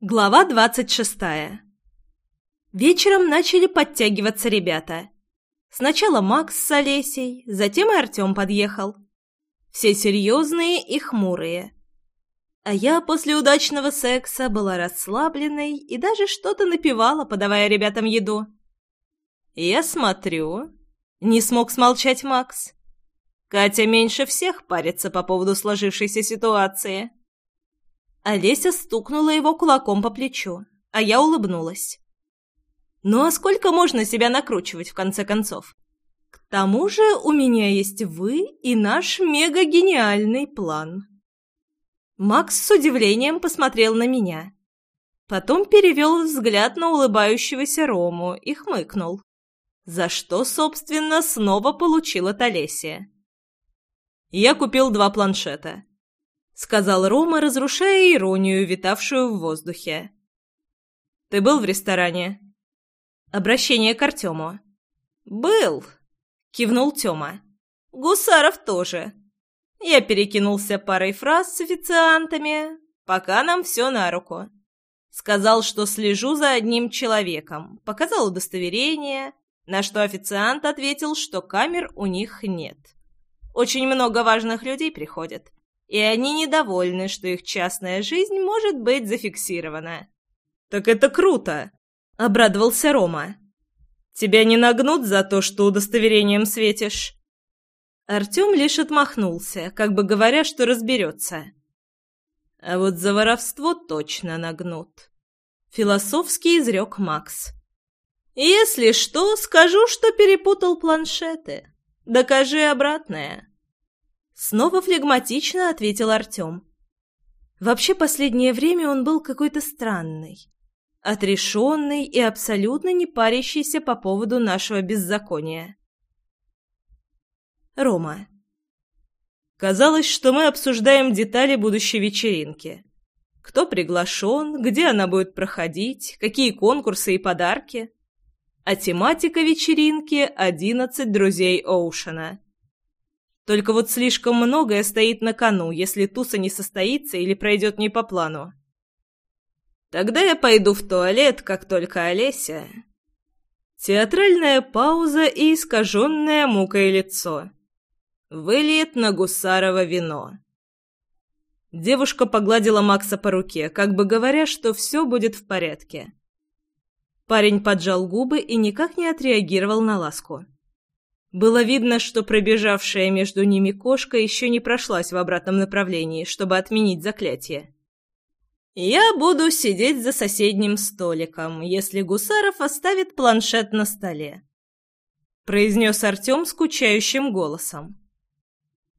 Глава двадцать шестая. Вечером начали подтягиваться ребята. Сначала Макс с Олесей, затем и Артем подъехал. Все серьезные и хмурые. А я после удачного секса была расслабленной и даже что-то напевала, подавая ребятам еду. «Я смотрю...» — не смог смолчать Макс. «Катя меньше всех парится по поводу сложившейся ситуации». Олеся стукнула его кулаком по плечу, а я улыбнулась. «Ну а сколько можно себя накручивать, в конце концов? К тому же у меня есть вы и наш мега-гениальный план». Макс с удивлением посмотрел на меня. Потом перевел взгляд на улыбающегося Рому и хмыкнул. За что, собственно, снова получил от Олеся. Я купил два планшета сказал Рома, разрушая иронию, витавшую в воздухе. «Ты был в ресторане?» Обращение к Артему. «Был», — кивнул Тёма. «Гусаров тоже. Я перекинулся парой фраз с официантами, пока нам все на руку. Сказал, что слежу за одним человеком, показал удостоверение, на что официант ответил, что камер у них нет. Очень много важных людей приходит и они недовольны, что их частная жизнь может быть зафиксирована. «Так это круто!» — обрадовался Рома. «Тебя не нагнут за то, что удостоверением светишь?» Артем лишь отмахнулся, как бы говоря, что разберется. «А вот за воровство точно нагнут», — философски изрек Макс. «Если что, скажу, что перепутал планшеты. Докажи обратное». Снова флегматично ответил Артем. Вообще, последнее время он был какой-то странный. Отрешенный и абсолютно не парящийся по поводу нашего беззакония. Рома. Казалось, что мы обсуждаем детали будущей вечеринки. Кто приглашен, где она будет проходить, какие конкурсы и подарки. А тематика вечеринки «Одиннадцать друзей Оушена». Только вот слишком многое стоит на кону, если туса не состоится или пройдет не по плану. Тогда я пойду в туалет, как только Олеся... Театральная пауза и искаженное мукой лицо. Выльет на Гусарова вино. Девушка погладила Макса по руке, как бы говоря, что все будет в порядке. Парень поджал губы и никак не отреагировал на ласку. Было видно, что пробежавшая между ними кошка еще не прошлась в обратном направлении, чтобы отменить заклятие. «Я буду сидеть за соседним столиком, если Гусаров оставит планшет на столе», — произнес Артем скучающим голосом.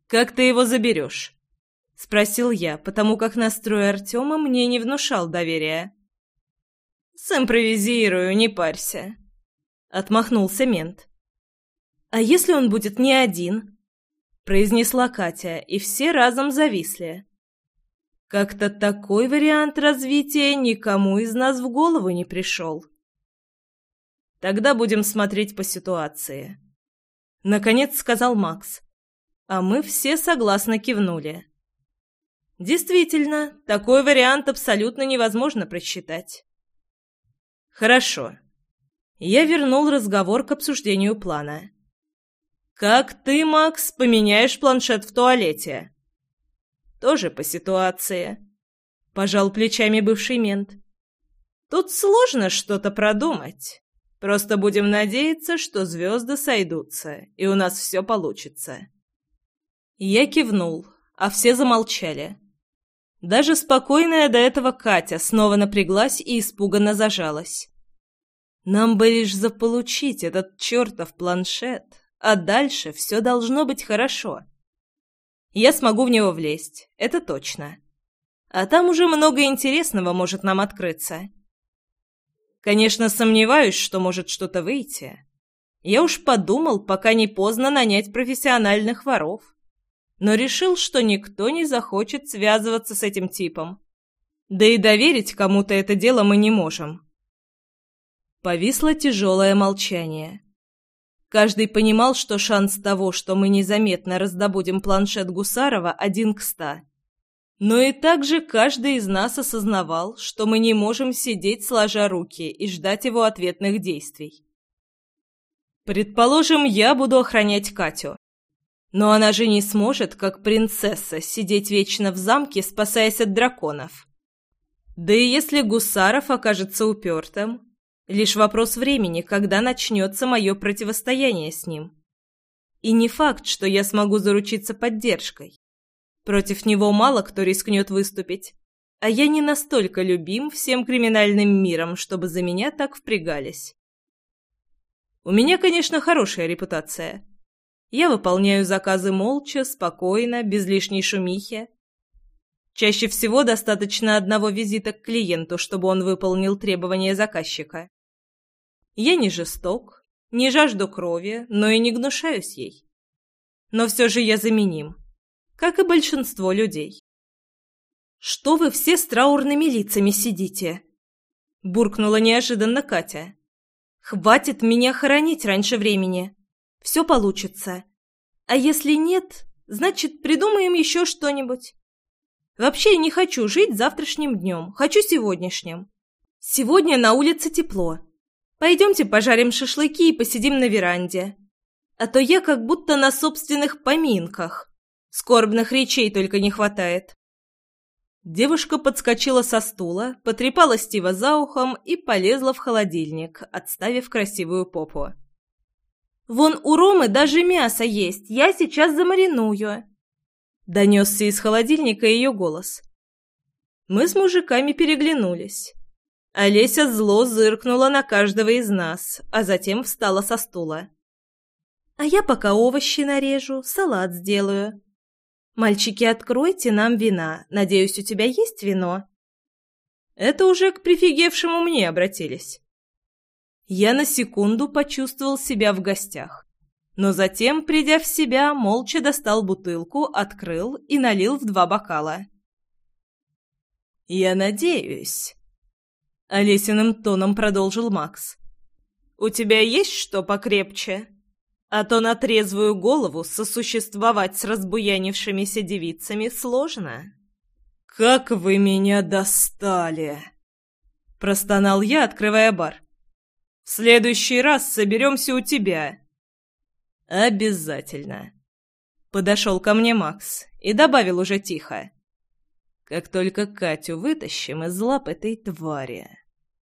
«Как ты его заберешь?» — спросил я, потому как настрой Артема мне не внушал доверия. «Симпровизирую, не парься», — отмахнулся мент. «А если он будет не один?» — произнесла Катя, и все разом зависли. Как-то такой вариант развития никому из нас в голову не пришел. «Тогда будем смотреть по ситуации», — наконец сказал Макс. А мы все согласно кивнули. Действительно, такой вариант абсолютно невозможно просчитать. Хорошо. Я вернул разговор к обсуждению плана. «Как ты, Макс, поменяешь планшет в туалете?» «Тоже по ситуации», — пожал плечами бывший мент. «Тут сложно что-то продумать. Просто будем надеяться, что звезды сойдутся, и у нас все получится». Я кивнул, а все замолчали. Даже спокойная до этого Катя снова напряглась и испуганно зажалась. Нам бы лишь заполучить этот чертов планшет, а дальше все должно быть хорошо. Я смогу в него влезть, это точно. А там уже много интересного может нам открыться. Конечно, сомневаюсь, что может что-то выйти. Я уж подумал, пока не поздно нанять профессиональных воров. Но решил, что никто не захочет связываться с этим типом. Да и доверить кому-то это дело мы не можем. Повисло тяжелое молчание. Каждый понимал, что шанс того, что мы незаметно раздобудем планшет Гусарова, один к ста. Но и также каждый из нас осознавал, что мы не можем сидеть сложа руки и ждать его ответных действий. Предположим, я буду охранять Катю. Но она же не сможет, как принцесса, сидеть вечно в замке, спасаясь от драконов. Да и если Гусаров окажется упертым, лишь вопрос времени, когда начнется мое противостояние с ним. И не факт, что я смогу заручиться поддержкой. Против него мало кто рискнет выступить, а я не настолько любим всем криминальным миром, чтобы за меня так впрягались. У меня, конечно, хорошая репутация. Я выполняю заказы молча, спокойно, без лишней шумихи. Чаще всего достаточно одного визита к клиенту, чтобы он выполнил требования заказчика. Я не жесток, не жажду крови, но и не гнушаюсь ей. Но все же я заменим, как и большинство людей. «Что вы все с траурными лицами сидите?» — буркнула неожиданно Катя. «Хватит меня хоронить раньше времени. Все получится. А если нет, значит, придумаем еще что-нибудь. Вообще не хочу жить завтрашним днем, хочу сегодняшним. Сегодня на улице тепло. Пойдемте пожарим шашлыки и посидим на веранде. А то я как будто на собственных поминках. Скорбных речей только не хватает. Девушка подскочила со стула, потрепала Стива за ухом и полезла в холодильник, отставив красивую попу. «Вон у Ромы даже мясо есть, я сейчас замариную!» Донесся из холодильника ее голос. Мы с мужиками переглянулись. Олеся зло зыркнула на каждого из нас, а затем встала со стула. «А я пока овощи нарежу, салат сделаю. Мальчики, откройте нам вина. Надеюсь, у тебя есть вино?» Это уже к прифигевшему мне обратились. Я на секунду почувствовал себя в гостях. Но затем, придя в себя, молча достал бутылку, открыл и налил в два бокала. «Я надеюсь», — Олесиным тоном продолжил Макс. «У тебя есть что покрепче? А то на трезвую голову сосуществовать с разбуянившимися девицами сложно». «Как вы меня достали!» — простонал я, открывая бар. «В следующий раз соберемся у тебя, «Обязательно!» Подошел ко мне Макс и добавил уже тихо. «Как только Катю вытащим из лап этой твари...»